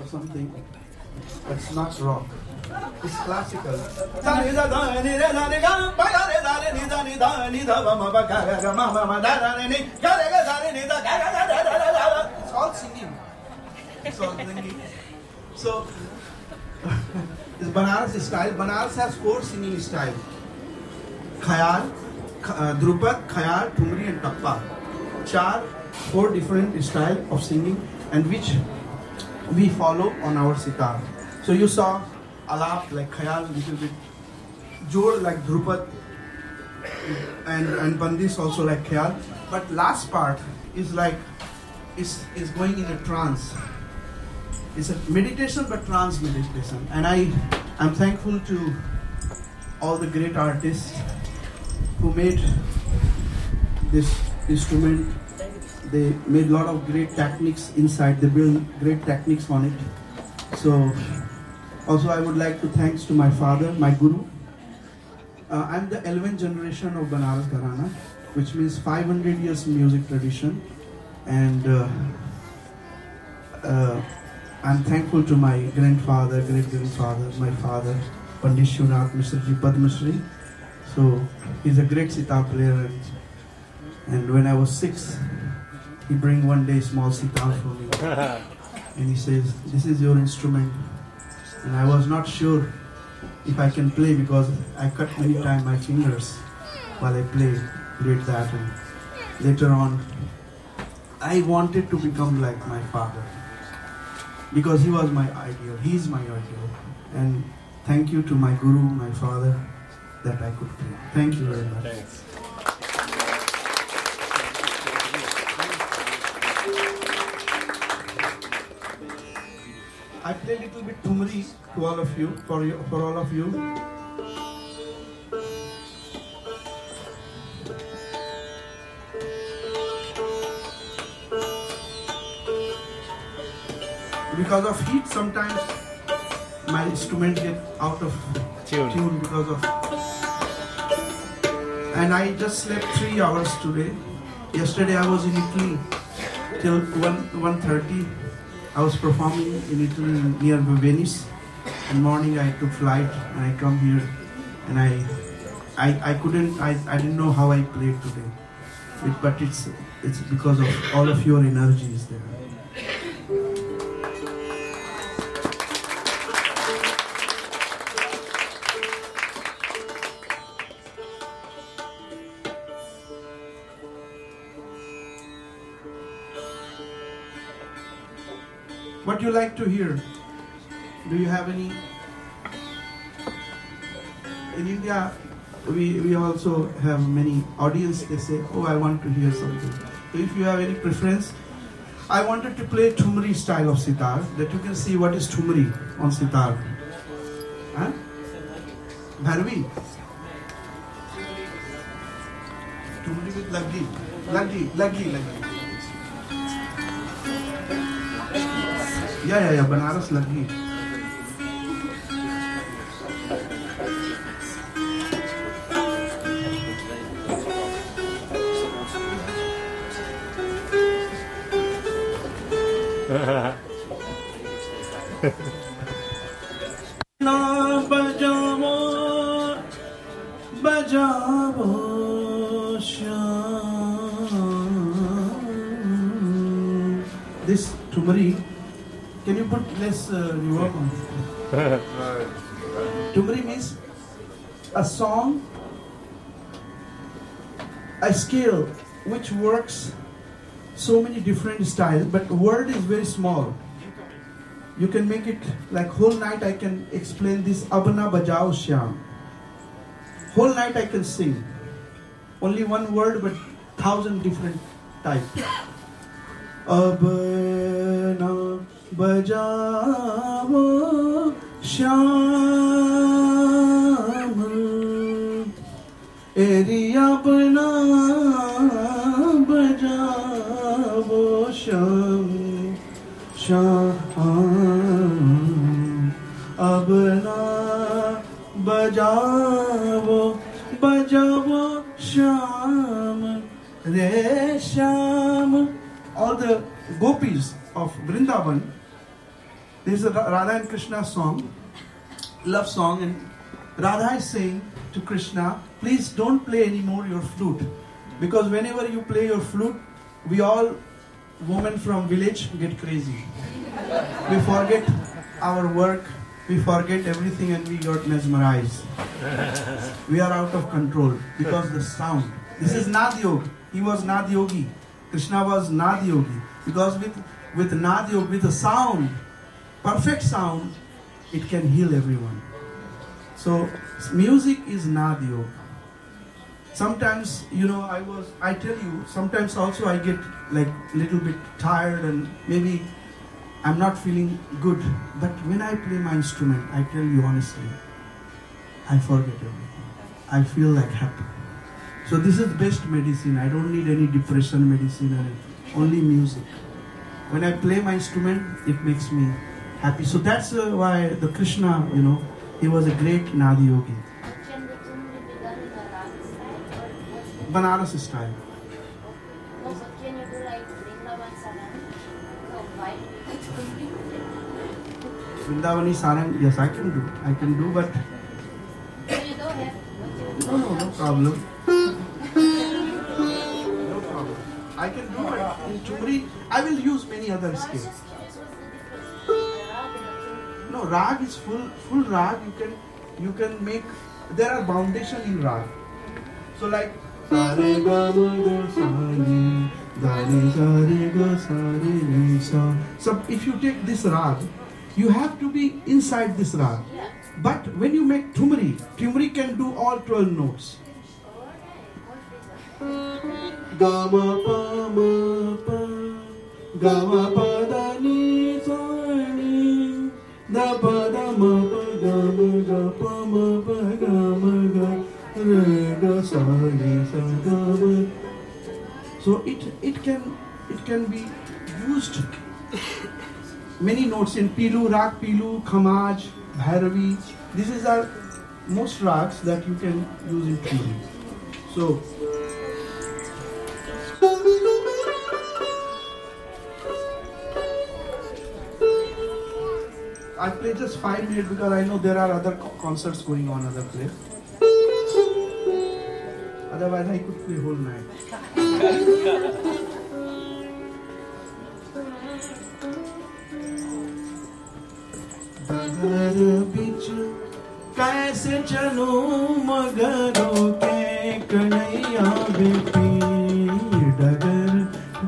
maybe rock or something, it's not rock. It's classical. It's all singing. It's all singing. So, it's Banaras style. Banaras has four singing style. Khayal, uh, Drupad, Khayal, Thumri and Tappa. Char, four different style of singing and which we follow on our sitar. So you saw Alap like Khayal, little bit. Jor like Drupad and, and Bandis also like Khayal. But last part is like, is, is going in a trance. It's a meditation but trance meditation. And I am thankful to all the great artists who made this instrument. They made a lot of great techniques inside. They built great techniques on it. So, also I would like to thanks to my father, my guru. Uh, I'm the 11th generation of Banaras Gharana, which means 500 years music tradition, and uh, uh, I'm thankful to my grandfather, great grandfather, my father, Pandit Shivnath Mishra Ji Padma Shri. So he's a great sitar player, and, And when I was six, he bring one day small sitar for me. and he says, this is your instrument. And I was not sure if I can play because I cut many times my fingers while I play, played that. And later on, I wanted to become like my father because he was my ideal. He is my ideal. And thank you to my guru, my father, that I could play. Thank you very much. Thanks. I play a little bit tumri to all of you, for you, for all of you. Because of heat, sometimes my instrument get out of Tune. tune because of. And I just slept three hours today. Yesterday I was in Italy till one one thirty. I was performing in Italy near Venice. And morning I took flight and I come here and I I, I couldn't I, I didn't know how I played today. It, but it's it's because of all of your energy is there. You like to hear? Do you have any? In India, we, we also have many audience. They say, "Oh, I want to hear something." So if you have any preference, I wanted to play Tumri style of sitar, that you can see what is Tumri on sitar. Huh? Bharvi. Tumri with laggi, laggi, laggi, laggi. Ya ya ya harus lagi. Scale which works so many different styles, but word is very small. You can make it like whole night I can explain this Abana Bajao Shyam. Whole night I can sing. Only one word but thousand different type. Abana Bajao Shyam Bajao Shyam शाम अब ना बजाओ बजाओ श्याम रे Shyam all the gopis of Vrindavan there is a Ra- Radha and Krishna song love song and Radha is saying to Krishna please don't play anymore your flute because whenever you play your flute we all women from village get crazy we forget our work, we forget everything, and we got mesmerized. we are out of control because the sound. This is Nad Yogi. He was Nad Yogi. Krishna was Nad Yogi. Because with, with Nad Yogi, with the sound, perfect sound, it can heal everyone. So, music is Nad Yoga. Sometimes, you know, I was, I tell you, sometimes also I get like little bit tired and maybe I'm not feeling good. But when I play my instrument, I tell you honestly, I forget everything. I feel like happy. So this is the best medicine. I don't need any depression medicine or anything. Only music. When I play my instrument, it makes me happy. So that's uh, why the Krishna, you know, he was a great Nadi yogi. No, why? Vrindavani Sarang, yes, I can do. I can do, but no, no, no problem. No I can do it in Tumri. I will use many other scales. No, rag is full full rag. You can you can make. There are foundation in rag. So like. সারে if you take this rāg, গা সব if you take this raag you have to be inside this rag. But when you make tumri, tumri can do all 12 notes. So it it can it can be used many notes in pilu, rag pilu, khamaj, bhairavi. This is our most rags that you can use in tumri. So. I play just five minutes because I know there are other concerts going on other place. बाजा otherwise ही कुछ भी बोलना है। मगर बिच कैसे चलू मगरों के कन्हैया बेटी डगर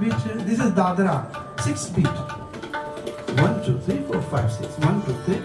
बीच this is dadra six beat one two three four five six one two three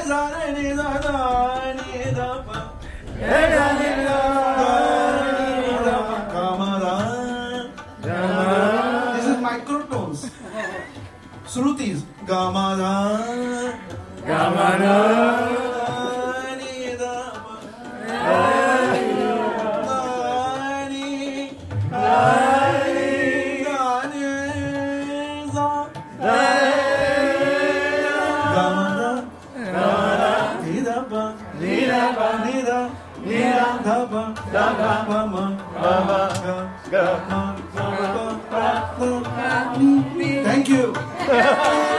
This is microtones. Shrutis ga ma Yeah.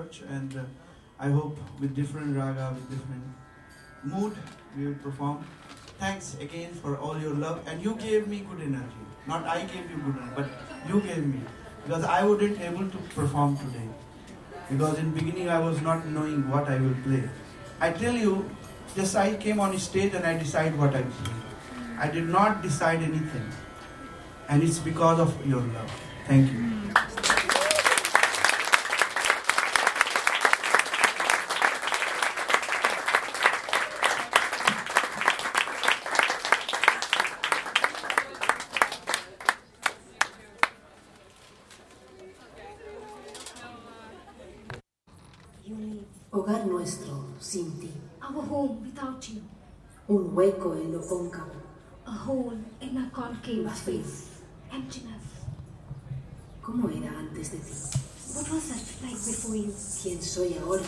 church, and uh, I hope with different raga, with different mood, we will perform. Thanks again for all your love, and you gave me good energy. Not I gave you good energy, but you gave me because I wouldn't able to perform today because in beginning I was not knowing what I will play. I tell you, just I came on stage and I decide what I play. I did not decide anything, and it's because of your love. Thank you. You hueco en lo cóncavo, A hole in a concave space. Emptiness. ¿cómo era antes de ti? What was it like before you? ¿Quién soy ahora?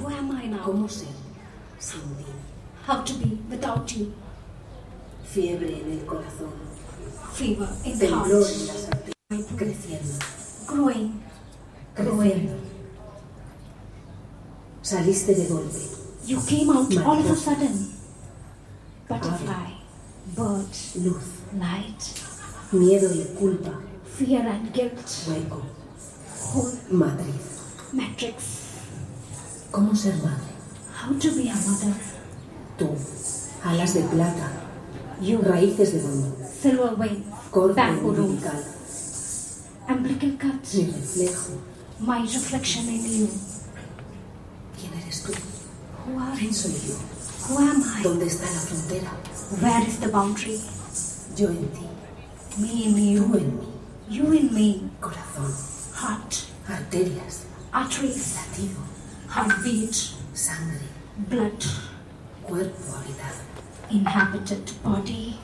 Who am I now? ¿Cómo ser sin ti? How to be without you? Fiebre en el corazón, Fever in the temblor en heart. las arterias, creciendo. Growing. creciendo. Saliste de golpe. You came out all of a sudden. Butterfly, bird, Luz, light, miedo y culpa. fear and guilt, Hueco. whole Matriz. matrix. ¿Cómo ser madre? How to be a mother. Tú. Alas de plata. You, Raíces de bambú. silver wings, Corte umbilical. umbilical cut, Mi reflejo. my reflection in you. ¿Quién eres tú? Who are ¿Quién you? soy yo? Who am I? ¿Dónde está la frontera? Where is the boundary? Yo en ti. Me in Tú you. en mí. You in me. Corazón. Heart, Arterias. arteries, Latido. heartbeat, Sangre. blood, Cuerpo habitado. inhabited body.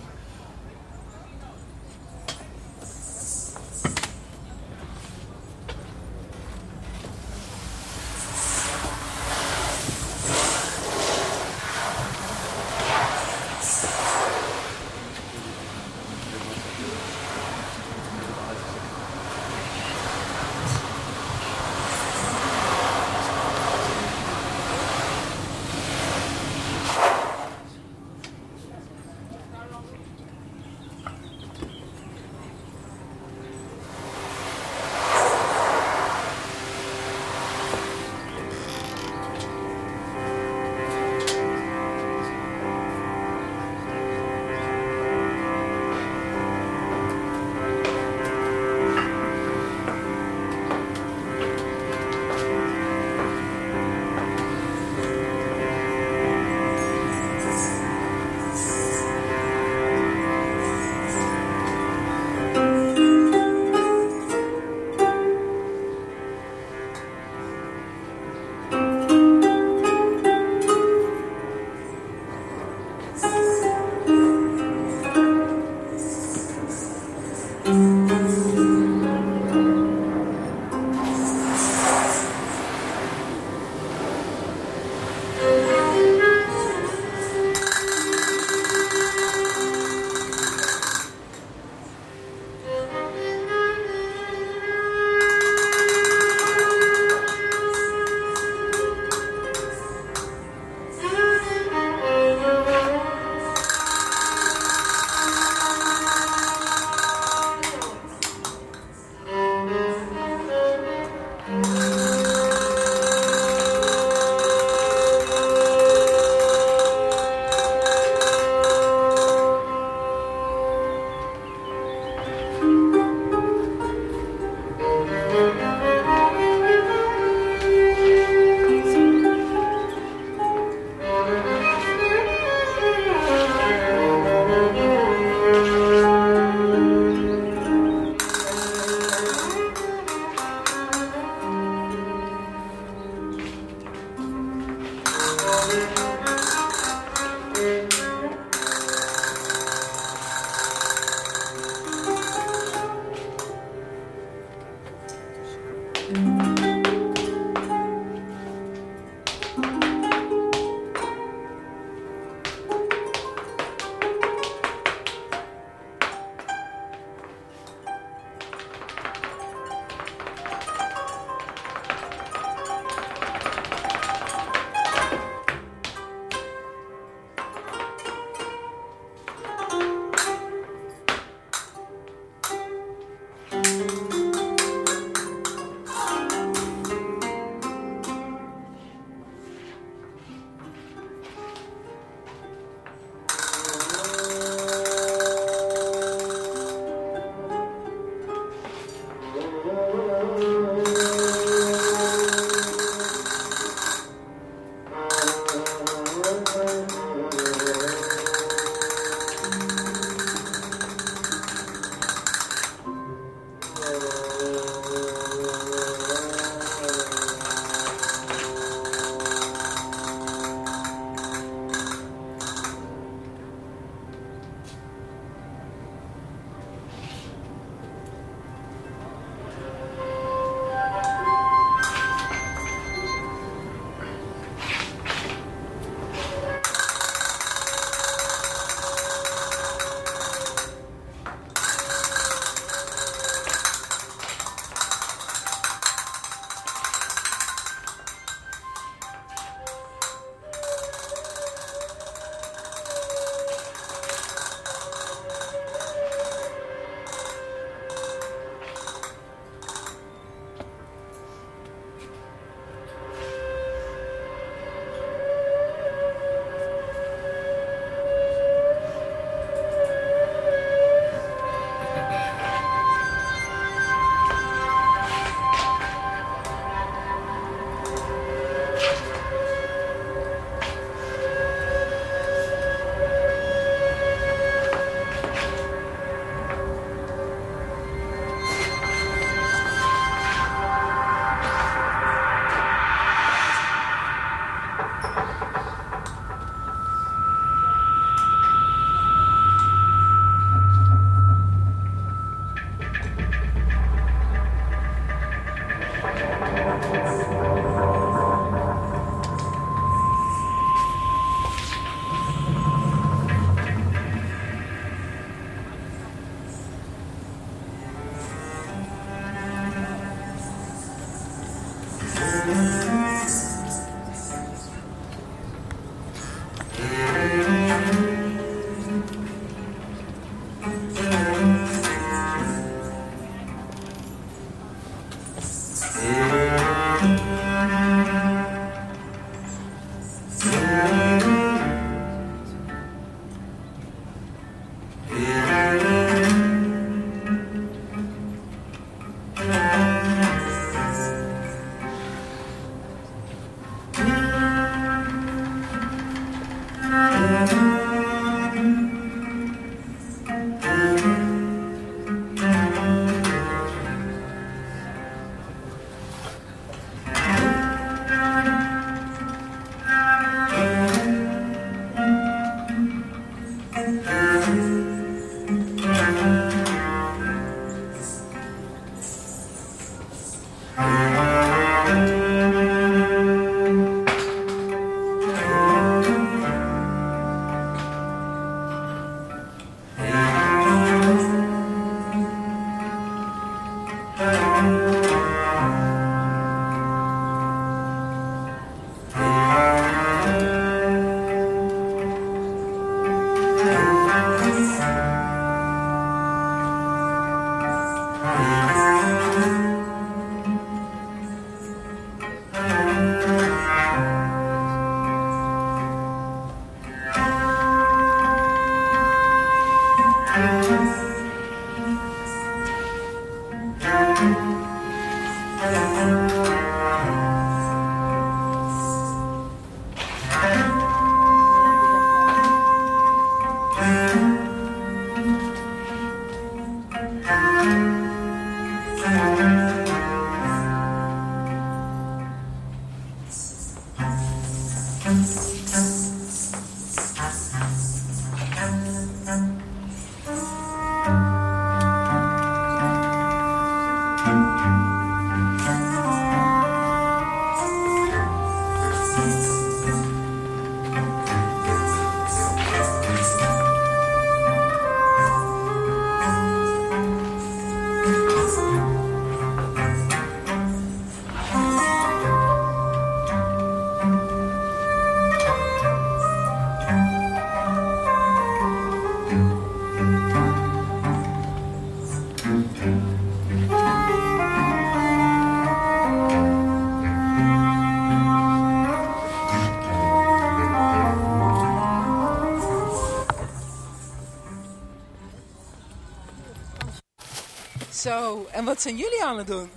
Zo, en wat zijn jullie aan het doen?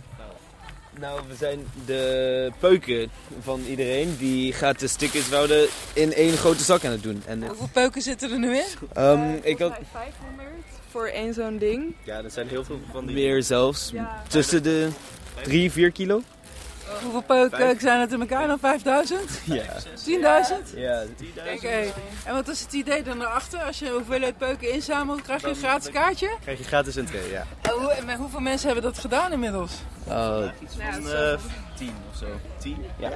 Nou, we zijn de peuken van iedereen. Die gaat de stickers wouden in één grote zak aan het doen. En, Hoeveel peuken zitten er nu in? ehm, ik had 500 voor één zo'n ding. Ja, er zijn heel veel van die... Meer zelfs. Tussen de 3, 4 kilo. Hoeveel peuken zijn het in elkaar dan? 5000? Ja. 10.000? Ja. Oké. En wat is het idee dan erachter? Als je hoeveelheid peuken inzamelt, krijg je een gratis kaartje? Krijg je gratis een tree, ja. En hoe- en hoeveel mensen hebben dat gedaan inmiddels? Oh, van uh, 10 of zo. 10? Ja.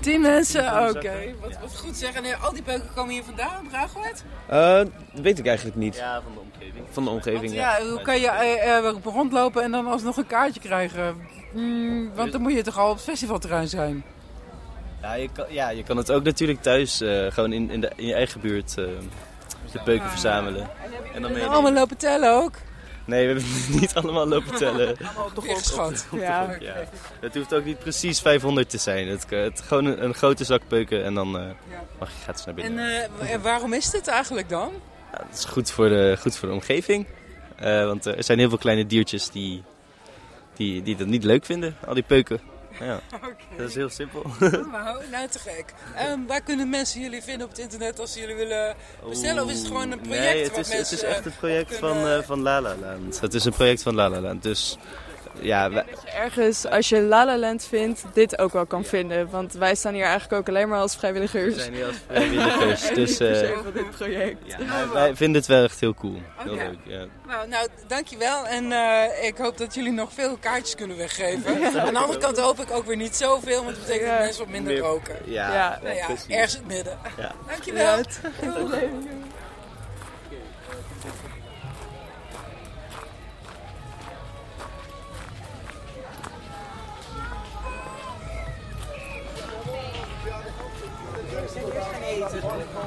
10 mensen? Oké. Wat, wat goed zeggen. En al die peuken komen hier vandaan, Ruigoord? Uh, weet ik eigenlijk niet. Ja, van de omgeving. Van de omgeving, Want, ja. ja. Hoe kan je eh, eh, rondlopen en dan alsnog een kaartje krijgen? Hmm, want dan moet je toch al op het festivalterrein zijn? Ja, je kan, ja, je kan het ook natuurlijk thuis, uh, gewoon in, in, de, in je eigen buurt, uh, de peuken Ah. verzamelen. En dan allemaal lopen tellen ook? Nee, we hebben niet allemaal lopen tellen. allemaal toch opgeschat. Ja. ja. Het hoeft ook niet precies 500 te zijn. Het, het gewoon een, een, grote zak peuken en dan uh, mag je gratis naar binnen. En uh, waarom is dit eigenlijk dan? Ja, het is goed voor de, goed voor de omgeving. Uh, want er zijn heel veel kleine diertjes die, die, die dat niet leuk vinden, al die peuken. Ja, okay. dat is heel simpel. Oh, nou te gek. Um, waar kunnen mensen jullie vinden op het internet als ze jullie willen bestellen? Of is het gewoon een project? Nee, het is, het is echt een project kunnen... van, uh, van La La Land. Het is een project van La La Land. Dus ja, wij... dat je ergens, als je La La Land vindt, dit ook wel kan vinden. Want wij staan hier eigenlijk ook alleen maar als vrijwilligers. We zijn hier als vrijwilligers. dus, uh, van dit project. Ja, wij vinden het wel echt heel cool. Heel okay. leuk, ja. Nou, nou, dankjewel. En uh, ik hoop dat jullie nog veel kaartjes kunnen weggeven. Ja. Aan de andere kant hoop ik ook weer niet zoveel, want dat betekent dat mensen wat minder Meer, roken. Ja, ja. Nou ja ergens in het midden. Ja. Dankjewel. Jesus.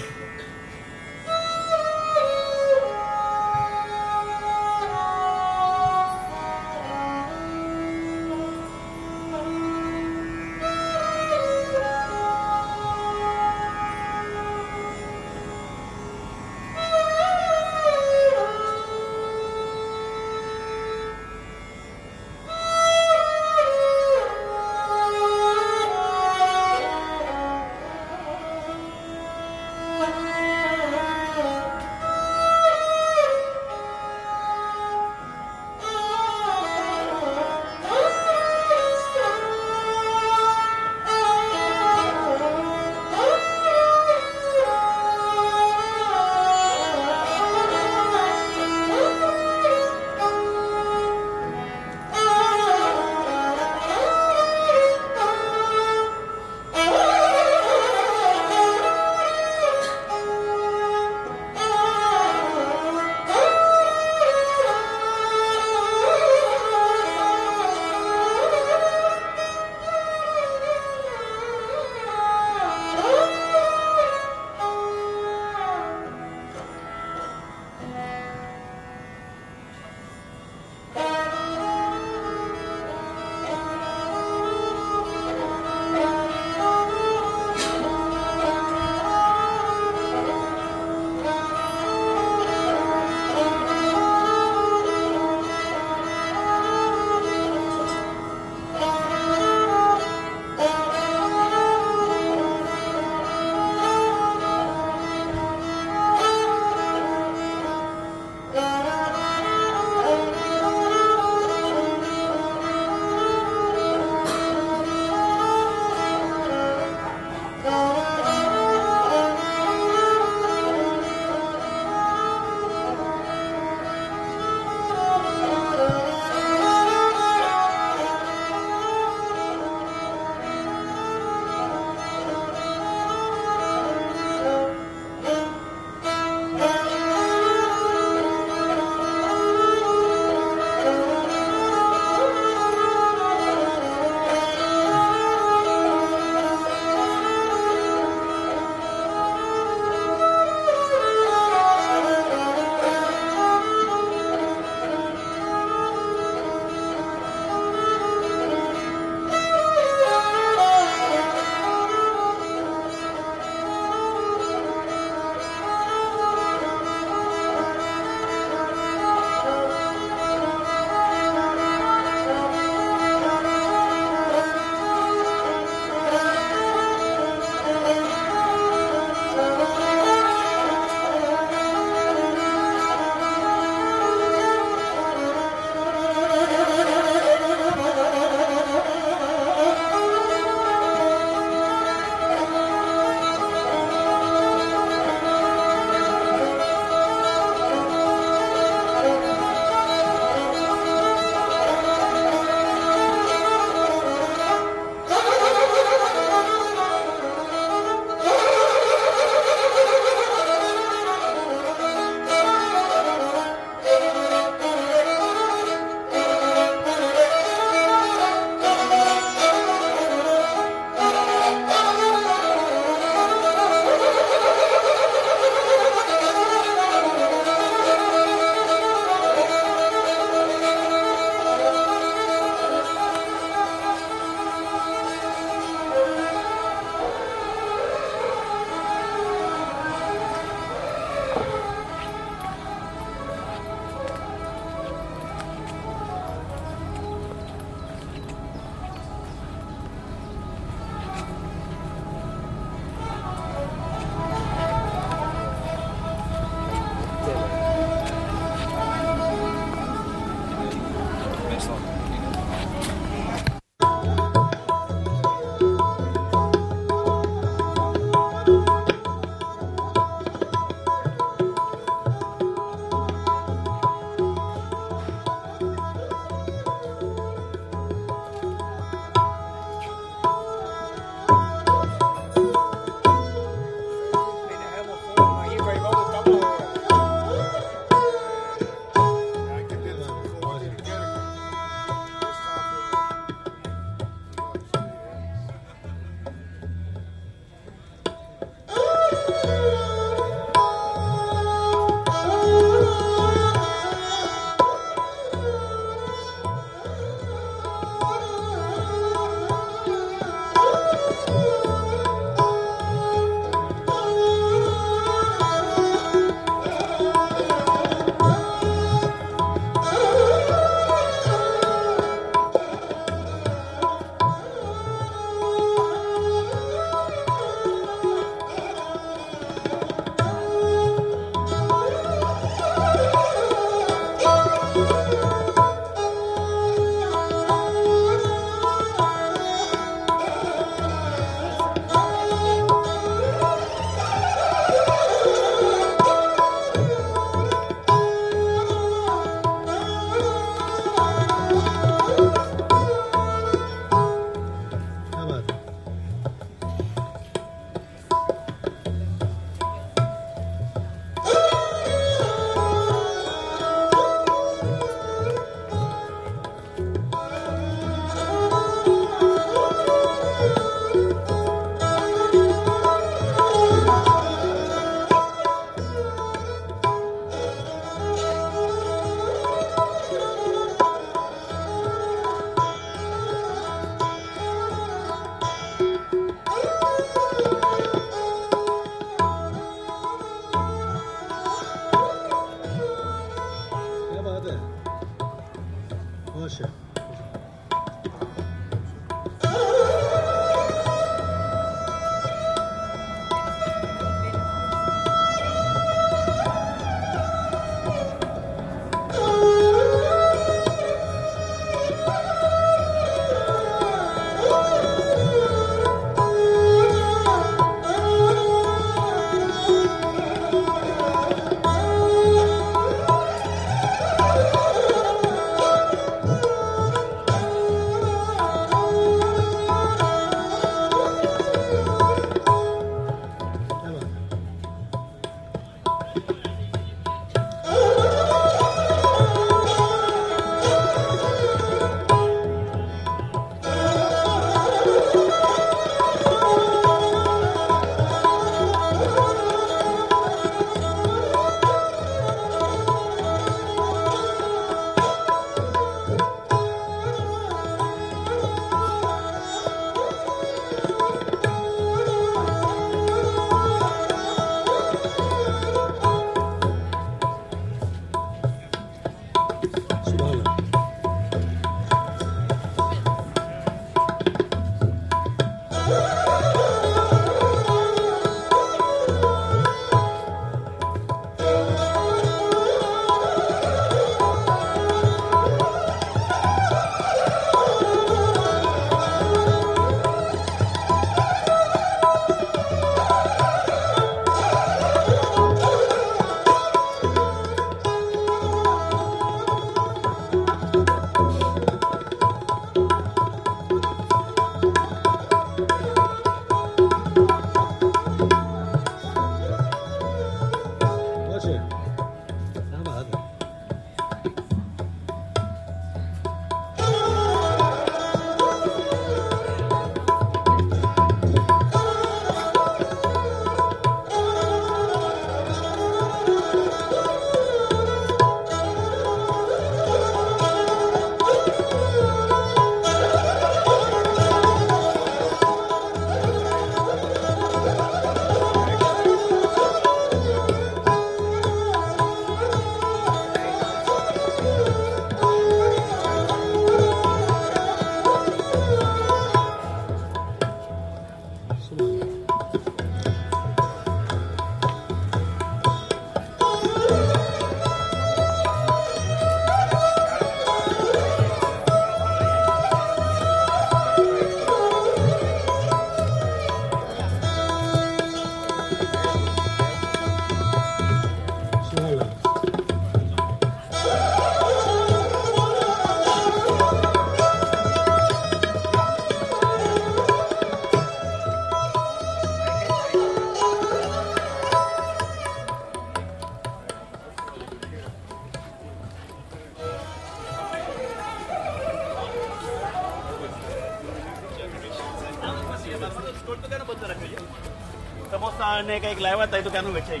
એક એક લાવ્યા હતા એ દુકાનો વેચાઈ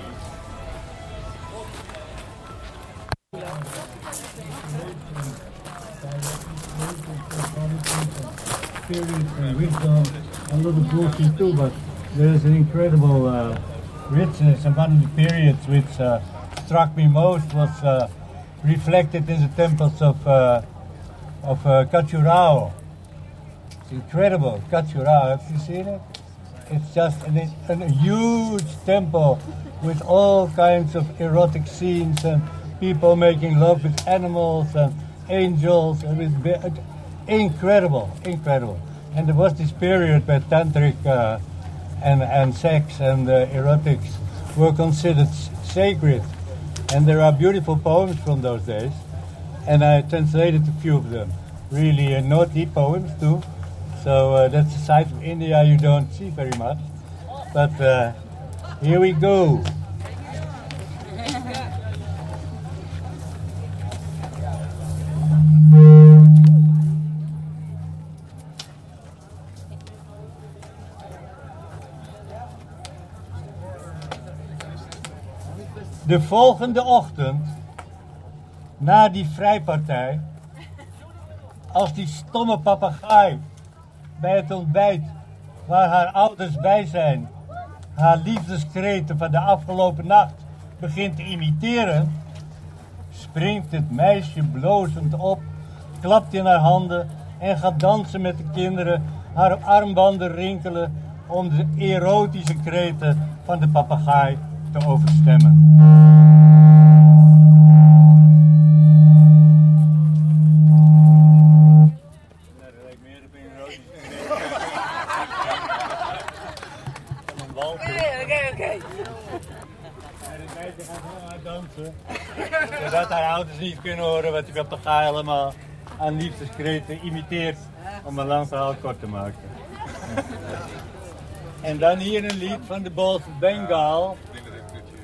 a little grocery too, but there's an incredible uh, richness. And one of the periods which uh, struck me most was uh, reflected in the temples of uh, of uh, Kachurao. It's incredible, Kachurao. Have you seen it? It's just an, an, a huge temple with all kinds of erotic scenes and people making love with animals and angels and with incredible, incredible. And there was this period where tantric uh, and, and sex and uh, erotics were considered sacred. And there are beautiful poems from those days. And I translated a few of them. Really uh, naughty poems too. So uh, that's a side of India you don't see very much. But uh, here we go. De volgende ochtend, na die vrijpartij, als die stomme papegaai bij het ontbijt, waar haar ouders bij zijn, haar liefdeskreten van de afgelopen nacht begint te imiteren, springt het meisje blozend op, klapt in haar handen en gaat dansen met de kinderen, haar armbanden rinkelen om de erotische kreten van de papegaai te overstemmen. Kunnen horen wat die papegaai allemaal aan liefdeskreten imiteert. Om een lang verhaal kort te maken. En dan hier een lied van de Balls of Bengal.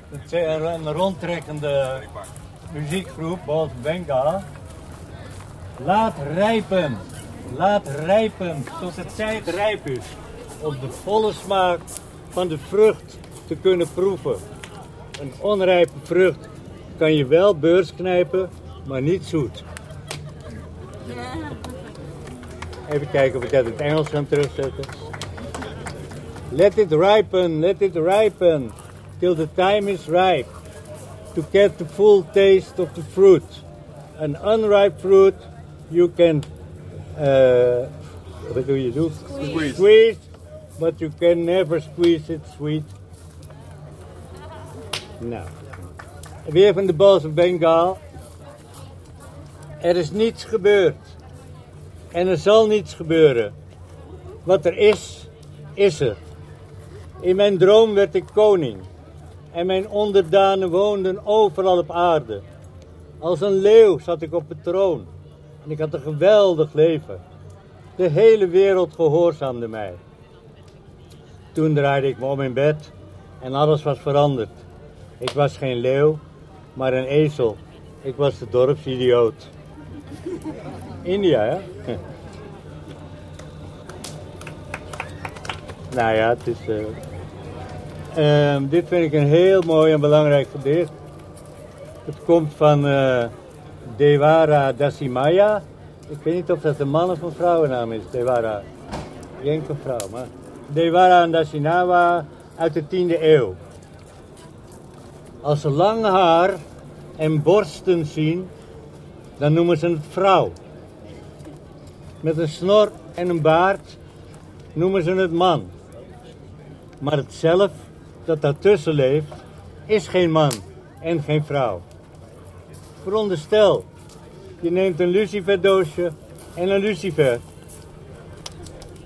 Dat is een rondtrekkende muziekgroep, Balls of Bengal. Laat rijpen, laat rijpen tot de tijd rijp is. Om de volle smaak van de vrucht te kunnen proeven. Een onrijpe vrucht kan je wel beurs knijpen, maar niet zoet. Even kijken of ik dat in het Engels kan terugzetten. Let it ripen, let it ripen, till the time is ripe. To get the full taste of the fruit. An unripe fruit you can, uh, what do you do? Squeeze. Squeeze, but you can never squeeze it sweet. Nou, weer van de Balls of Bengal. Er is niets gebeurd. En er zal niets gebeuren. Wat er is, is er. In mijn droom werd ik koning. En mijn onderdanen woonden overal op aarde. Als een leeuw zat ik op de troon. En ik had een geweldig leven. De hele wereld gehoorzaamde mij. Toen draaide ik me om in bed en alles was veranderd. Ik was geen leeuw, maar een ezel. Ik was de dorpsidioot. India, hè? nou ja, het is. eh, ehm, dit vind ik een heel mooi en belangrijk gedicht. Het komt van eh, Devara Dasimaya. Ik weet niet of dat een man of een vrouwennaam is, Devara. Ik vrouw, maar. Devara Dasinawa uit de 10e eeuw. Als ze lang haar en borsten zien, dan noemen ze het vrouw. Met een snor en een baard noemen ze het man. Maar het zelf dat daartussen leeft, is geen man en geen vrouw. Veronderstel, je neemt een luciferdoosje en een lucifer.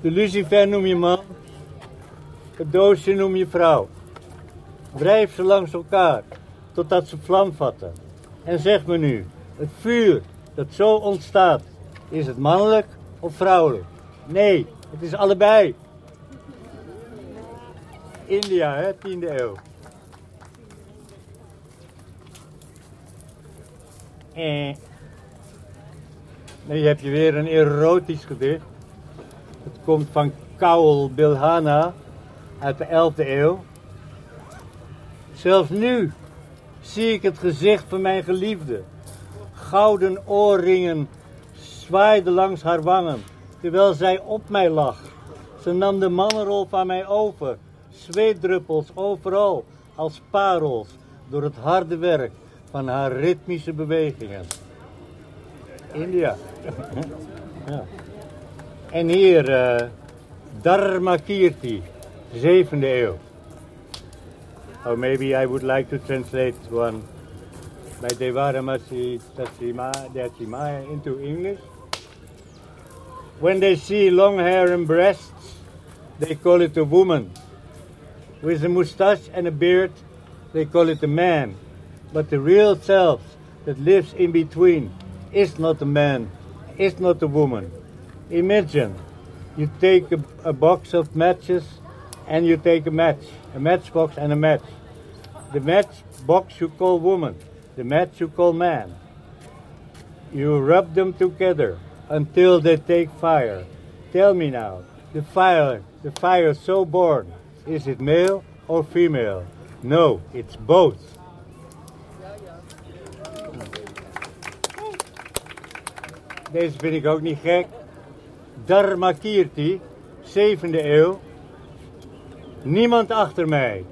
De lucifer noem je man, het doosje noem je vrouw. Wrijf ze langs elkaar totdat ze vlam vatten. En zeg me nu, het vuur dat zo ontstaat, is het mannelijk of vrouwelijk? Nee, het is allebei. India, hè, 10e eeuw. Eh. Nu heb je weer een erotisch gedicht. Het komt van Kaul Bilhana uit de 11e eeuw. Zelfs nu zie ik het gezicht van mijn geliefde. Gouden oorringen zwaaiden langs haar wangen, terwijl zij op mij lag. Ze nam de mannenrol van mij over, zweetdruppels overal, als parels, door het harde werk van haar ritmische bewegingen. India. ja. En hier uh, Dharma Kirti, 7e eeuw. Or maybe I would like to translate one by Devara Masi Dachima into English. When they see long hair and breasts, they call it a woman. With a mustache and a beard, they call it a man. But the real self that lives in between is not a man, is not a woman. Imagine you take a, a box of matches and you take a match, a matchbox and a match. The matchbox you call woman, the call man. You rub them together until they take fire. Tell me now, the fire, the fire so born, is it male or female? No, it's both. Deze vind ik ook niet gek. Dharmakirti, 7e eeuw. Niemand achter mij.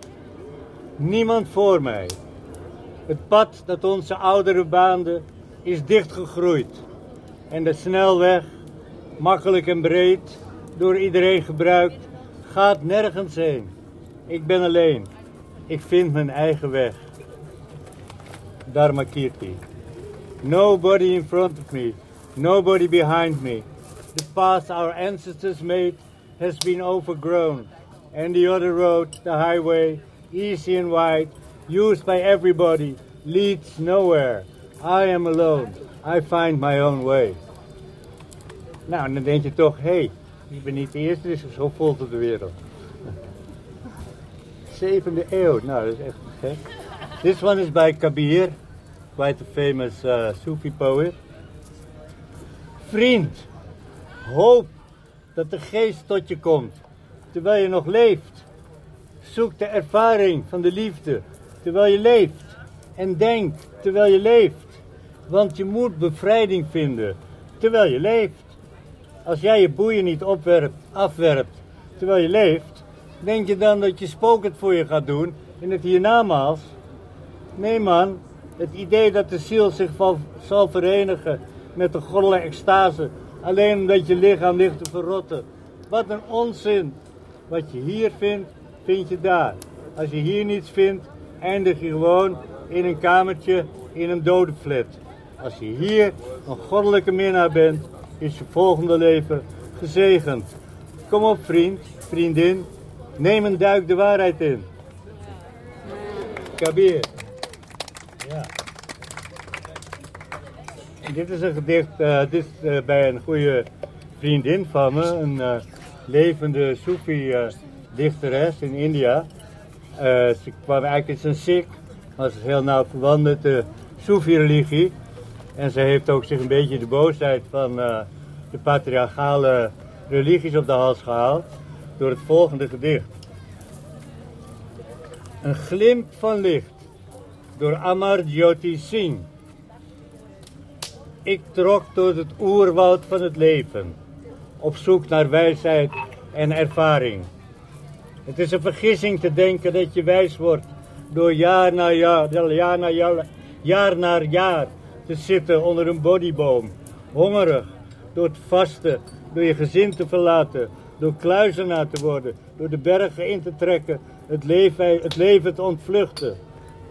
Niemand voor mij. Het pad dat onze ouderen baanden is dichtgegroeid. En de snelweg, makkelijk en breed, door iedereen gebruikt, gaat nergens heen. Ik ben alleen. Ik vind mijn eigen weg. Dharmakirti. Nobody in front of me. Nobody behind me. The path our ancestors made has been overgrown, and the other road, the highway, easy and wide, used by everybody, leads nowhere. I am alone. I find my own way. Nou, dan denk je toch, hé, hey, ik ben niet de eerste, dus zo voelt het de wereld. Zevende eeuw, nou, dat is echt gek. This one is by Kabir, quite a famous uh, Sufi poet. Vriend, hoop dat de geest tot je komt terwijl je nog leeft. Zoek de ervaring van de liefde terwijl je leeft. En denk terwijl je leeft. Want je moet bevrijding vinden terwijl je leeft. Als jij je boeien niet opwerpt, afwerpt terwijl je leeft, denk je dan dat je spook het voor je gaat doen in het hiernamaals? Nee man, het idee dat de ziel zich zal verenigen met de goddelijke extase. Alleen omdat je lichaam ligt te verrotten. Wat een onzin. Wat je hier vindt, vind je daar. Als je hier niets vindt, eindig je gewoon in een kamertje in een dode flat. Als je hier een goddelijke minnaar bent, is je volgende leven gezegend. Kom op vriend, vriendin, neem een duik de waarheid in. Kabir. Ja. Dit is een gedicht, uh, dit is uh, bij een goede vriendin van me, een uh, levende Sufi-dichteres in India. Ze kwam eigenlijk in zijn Sikh, was heel nauw verwant met de Sufi-religie. En ze heeft ook zich een beetje de boosheid van de patriarchale religies op de hals gehaald door het volgende gedicht. Een glimp van licht door Amar Jyoti Singh. Ik trok door het oerwoud van het leven, op zoek naar wijsheid en ervaring. Het is een vergissing te denken dat je wijs wordt door jaar na jaar, jaar na jaar, jaar, na jaar te zitten onder een bodyboom, hongerig, door het vasten, door je gezin te verlaten, door kluizenaar te worden, door de bergen in te trekken, het leven, het leven te ontvluchten,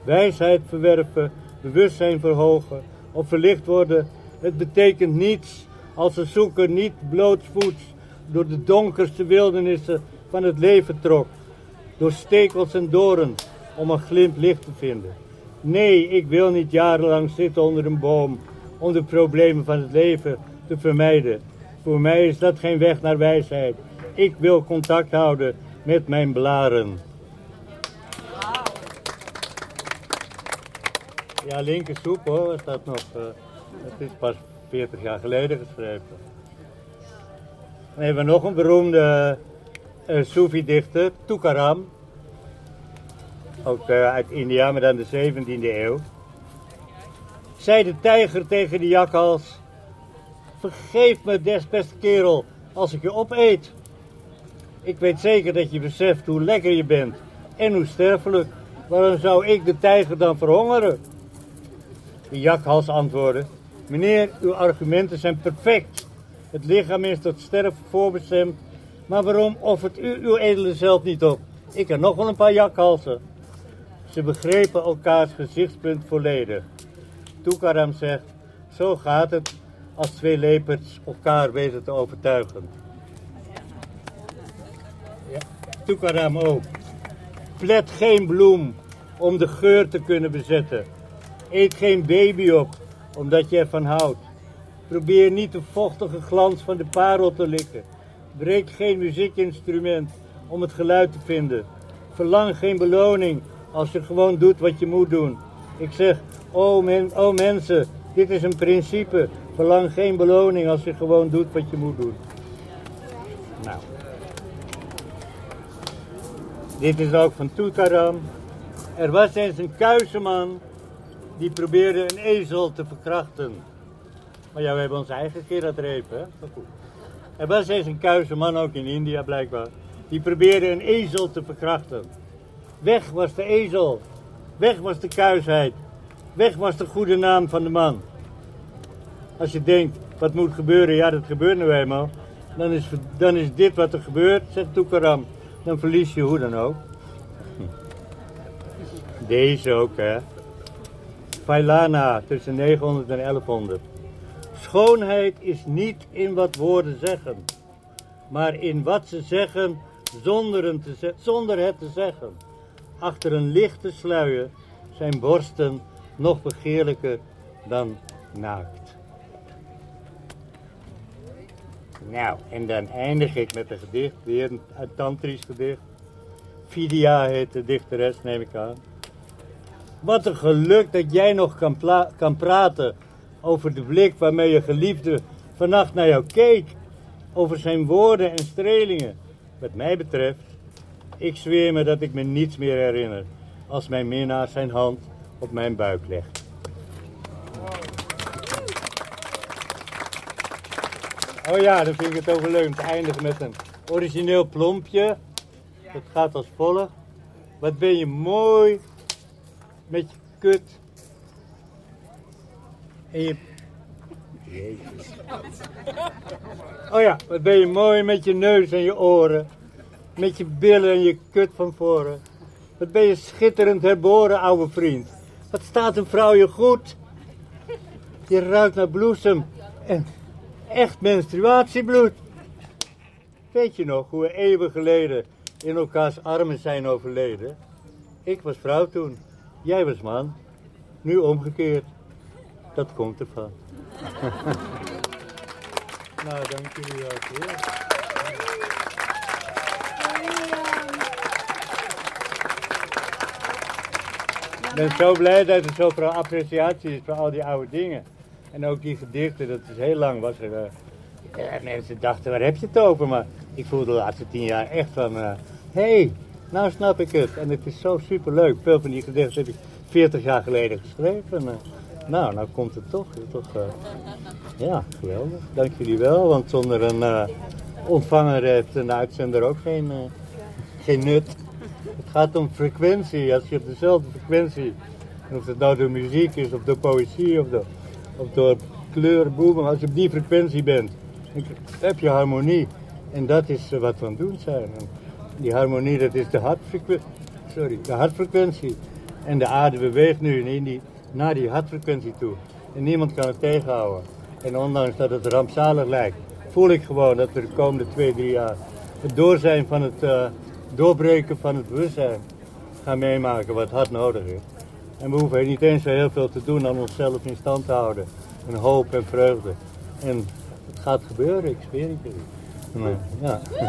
wijsheid verwerven, bewustzijn verhogen of verlicht worden het betekent niets als een zoeker niet blootsvoets door de donkerste wildernissen van het leven trok. Door stekels en dorens om een glimp licht te vinden. Nee, ik wil niet jarenlang zitten onder een boom om de problemen van het leven te vermijden. Voor mij is dat geen weg naar wijsheid. Ik wil contact houden met mijn blaren. Ja, linker soep hoor, is dat nog... Het is pas 40 jaar geleden geschreven. Dan hebben we nog een beroemde uh, Sufi-dichter, Tukaram. ook eh, uit India, maar dan de 17e eeuw. Zei de tijger tegen de jakhals: Vergeef me des beste kerel als ik je opeet. Ik weet zeker dat je beseft hoe lekker je bent en hoe sterfelijk. Waarom zou ik de tijger dan verhongeren? De jakhals antwoordde: Meneer, uw argumenten zijn perfect. Het lichaam is tot sterven voorbestemd. Maar waarom offert u uw edele zelf niet op? Ik heb nog wel een paar jakhalzen. Ze begrepen elkaars gezichtspunt volledig. Toekaram zegt, zo gaat het als twee lepers elkaar weten te overtuigen. Ja. Toekaram ook. Plet geen bloem om de geur te kunnen bezetten. Eet geen baby op omdat je ervan houdt. Probeer niet de vochtige glans van de parel te likken. Breek geen muziekinstrument om het geluid te vinden. Verlang geen beloning als je gewoon doet wat je moet doen. Ik zeg, oh, men, oh mensen, dit is een principe. Verlang geen beloning als je gewoon doet wat je moet doen. Nou. Dit is ook van Toetaram. Er was eens een kuiseman die probeerde een ezel te verkrachten. Maar ja, we hebben onze eigen Kiradreep, hè? Dat goed. Er was eens een kuise man, ook in India blijkbaar, die probeerde een ezel te verkrachten. Weg was de ezel. Weg was de kuisheid. Weg was de goede naam van de man. Als je denkt, wat moet gebeuren? Ja, dat gebeurt nu eenmaal. Dan is, dan is dit wat er gebeurt, zegt Toekaram. Dan verlies je hoe dan ook. Deze ook, hè. Vailana, tussen 900 en 1100. Schoonheid is niet in wat woorden zeggen, maar in wat ze zeggen zonder, een te zonder het te zeggen. Achter een lichte sluier zijn borsten nog begeerlijker dan naakt. Nou, en dan eindig ik met een gedicht, weer een tantrisch gedicht. Vidya heet de dichteres, neem ik aan. Wat een geluk dat jij nog kan, kan praten over de blik waarmee je geliefde vannacht naar jou keek. Over zijn woorden en strelingen. Wat mij betreft, ik zweer me dat ik me niets meer herinner als mijn minnaar zijn hand op mijn buik legt. Oh ja, dan vind ik het ook wel leuk om te eindigen met een origineel plompje. Het gaat als volgt. Wat ben je mooi met je kut en je... Jezus. Oh ja, wat ben je mooi met je neus en je oren. Met je billen en je kut van voren. Wat ben je schitterend herboren, oude vriend. Wat staat een vrouw je goed. Je ruikt naar bloesem en echt menstruatiebloed. Weet je nog hoe we eeuwen geleden in elkaars armen zijn overleden? Ik was vrouw toen, jij was man. Nu omgekeerd. Dat komt ervan. nou, dank jullie ook weer. Ik ben zo blij dat er zoveel appreciatie is voor al die oude dingen. En ook die gedichten, dat is heel lang was er. eh, ja, mensen dachten, waar heb je het over? Maar ik voelde de laatste tien jaar echt van, hé, hey, nou snap ik het. En het is zo superleuk. Veel van die gedichten heb ik 40 jaar geleden geschreven. Eh, nou, nou komt het toch. toch eh, ja, geweldig. Dank jullie wel, want zonder een eh, ontvanger heeft een uitzender ook geen, eh, geen nut. Het gaat om frequentie. Als je op dezelfde frequentie, en of het nou door muziek is, of door poëzie, of door, of door kleur, boemen, als je op die frequentie bent, dan heb je harmonie. En dat is wat we aan het doen zijn. En die harmonie, dat is de hartfrequentie. Sorry, de hartfrequentie. En de aarde beweegt nu in die, naar die hartfrequentie toe. En niemand kan het tegenhouden. En ondanks dat het rampzalig lijkt, voel ik gewoon dat we de komende twee, drie jaar het doorzijn van het eh, doorbreken van het bewustzijn gaan meemaken wat hard nodig is. En we hoeven niet eens zo heel veel te doen aan onszelf in stand te houden. En hoop en vreugde. En het gaat gebeuren, ik zweer het jullie. Maar, ja.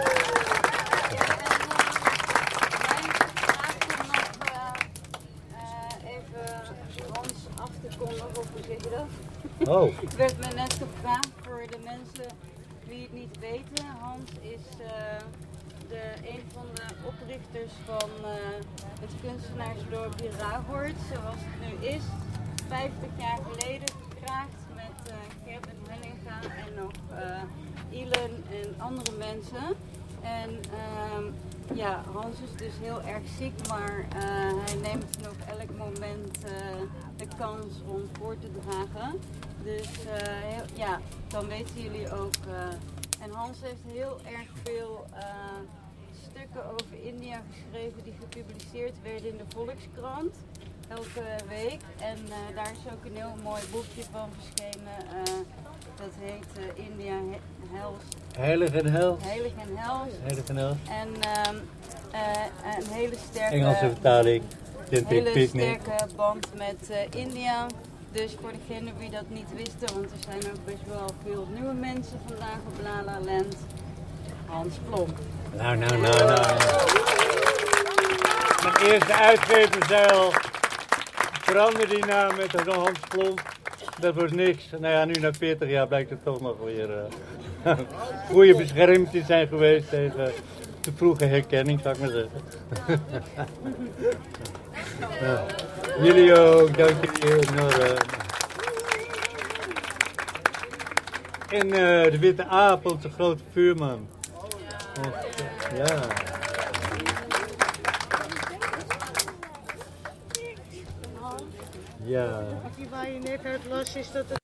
even Hans af te kondigen, of hoe zeg je dat? Oh. Ik werd me net gevraagd voor de mensen die het niet weten. Hans is eh, de, een van de oprichters van eh, het kunstenaarsdorpje Ragort, zoals het nu is. 50 jaar geleden gekraakt met eh Gerben en nog Ilen en andere mensen. En ehm, ja, Hans is dus heel erg ziek, maar hij neemt nog elk moment de kans om voor te dragen. Dus eh, heel- ja, dan weten jullie ook. eh, en Hans heeft heel erg veel eh, stukken over India geschreven die gepubliceerd werden in de Volkskrant. Elke week. En daar is ook een heel mooi boekje van verschenen. dat heet India He- Hels. Heilig en hel. Heilig en Hels. Heilig en hel. En ehm, eh, een hele sterke, Engelse vertaling. Pig hele sterke band met India. Dus voor degenen die dat niet wisten, want er zijn ook best wel veel nieuwe mensen vandaag op Lala Land. Hans Plom. Nou, nou, nou, nou. Mijn eerste uitgever zei al, verander die naam met Hans Plomp. Dat was niks. Nou ja, nu na 40 jaar blijkt het toch nog weer eh goede beschermd te zijn geweest tegen de vroege herkenning, zou ik maar zeggen. Ja. Jullie ook, dank jullie enorm. En eh, de witte aap, onze grote vuurman. Ja. Ja. Die waar je nek uit los is dat het...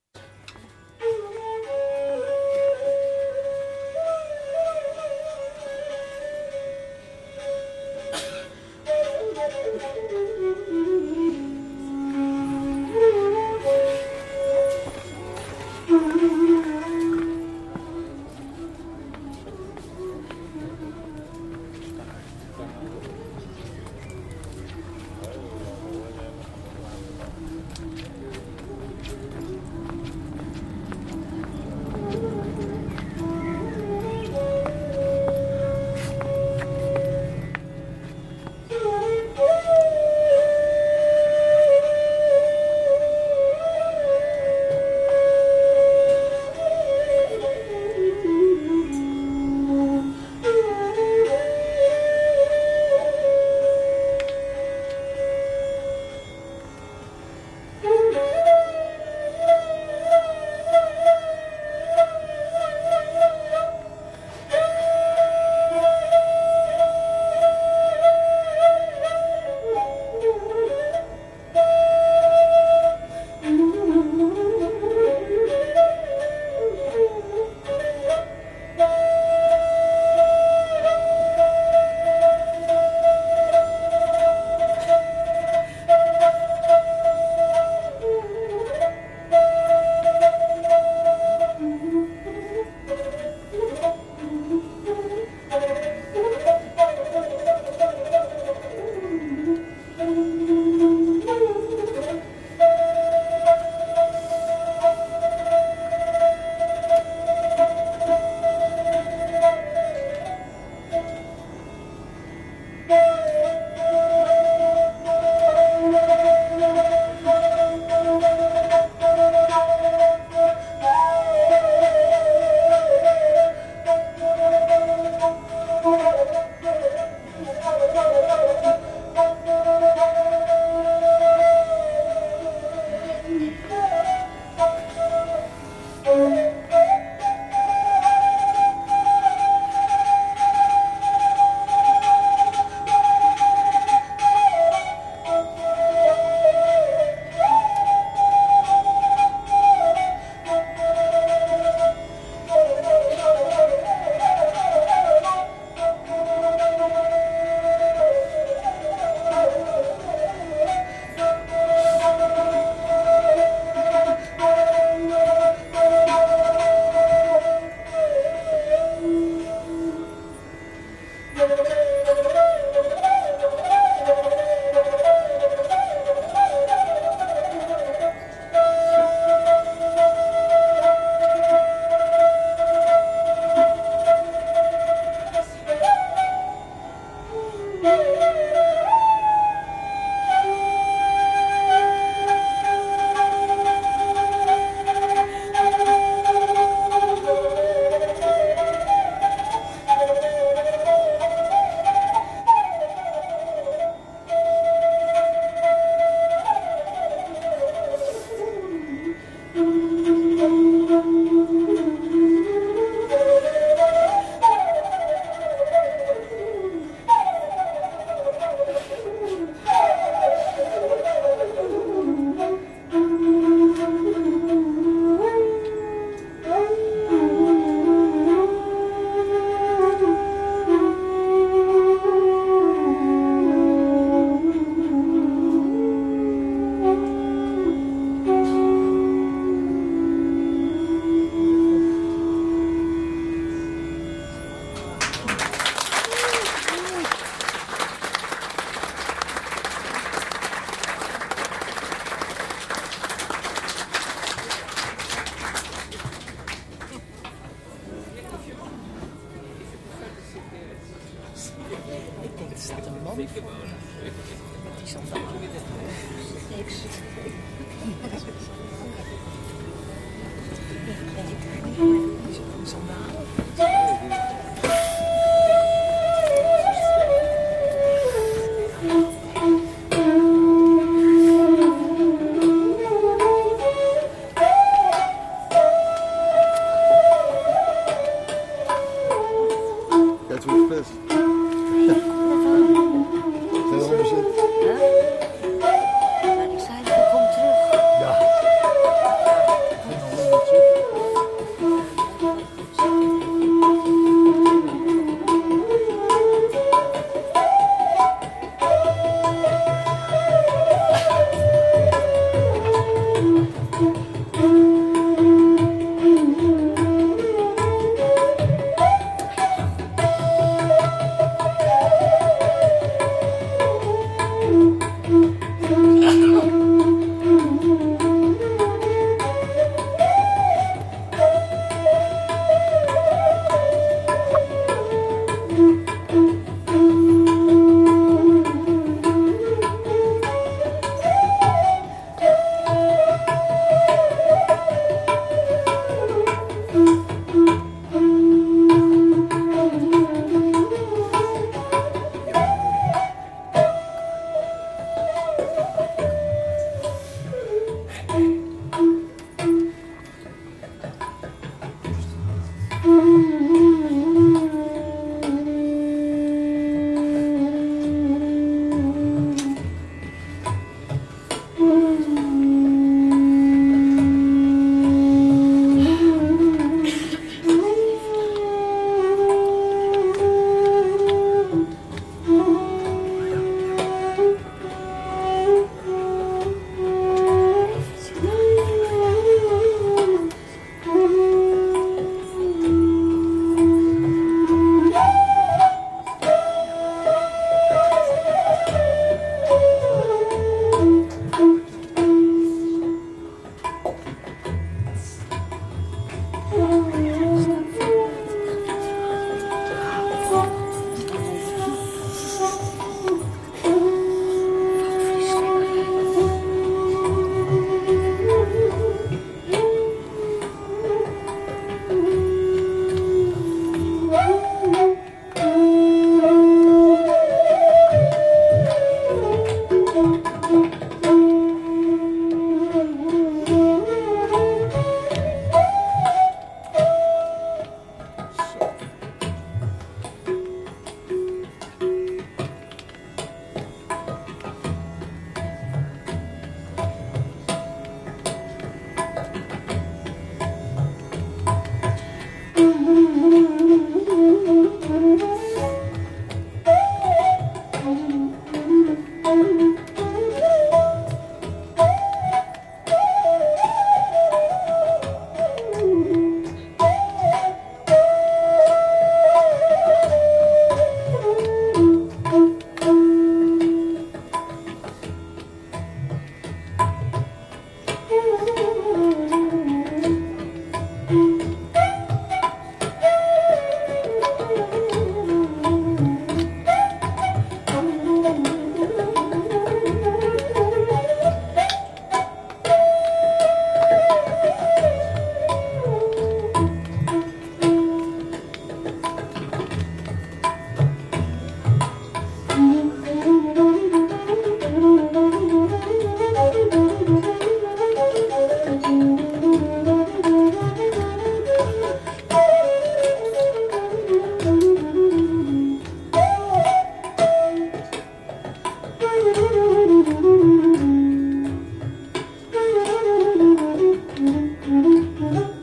Mm-hmm.